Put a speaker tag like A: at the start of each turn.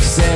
A: say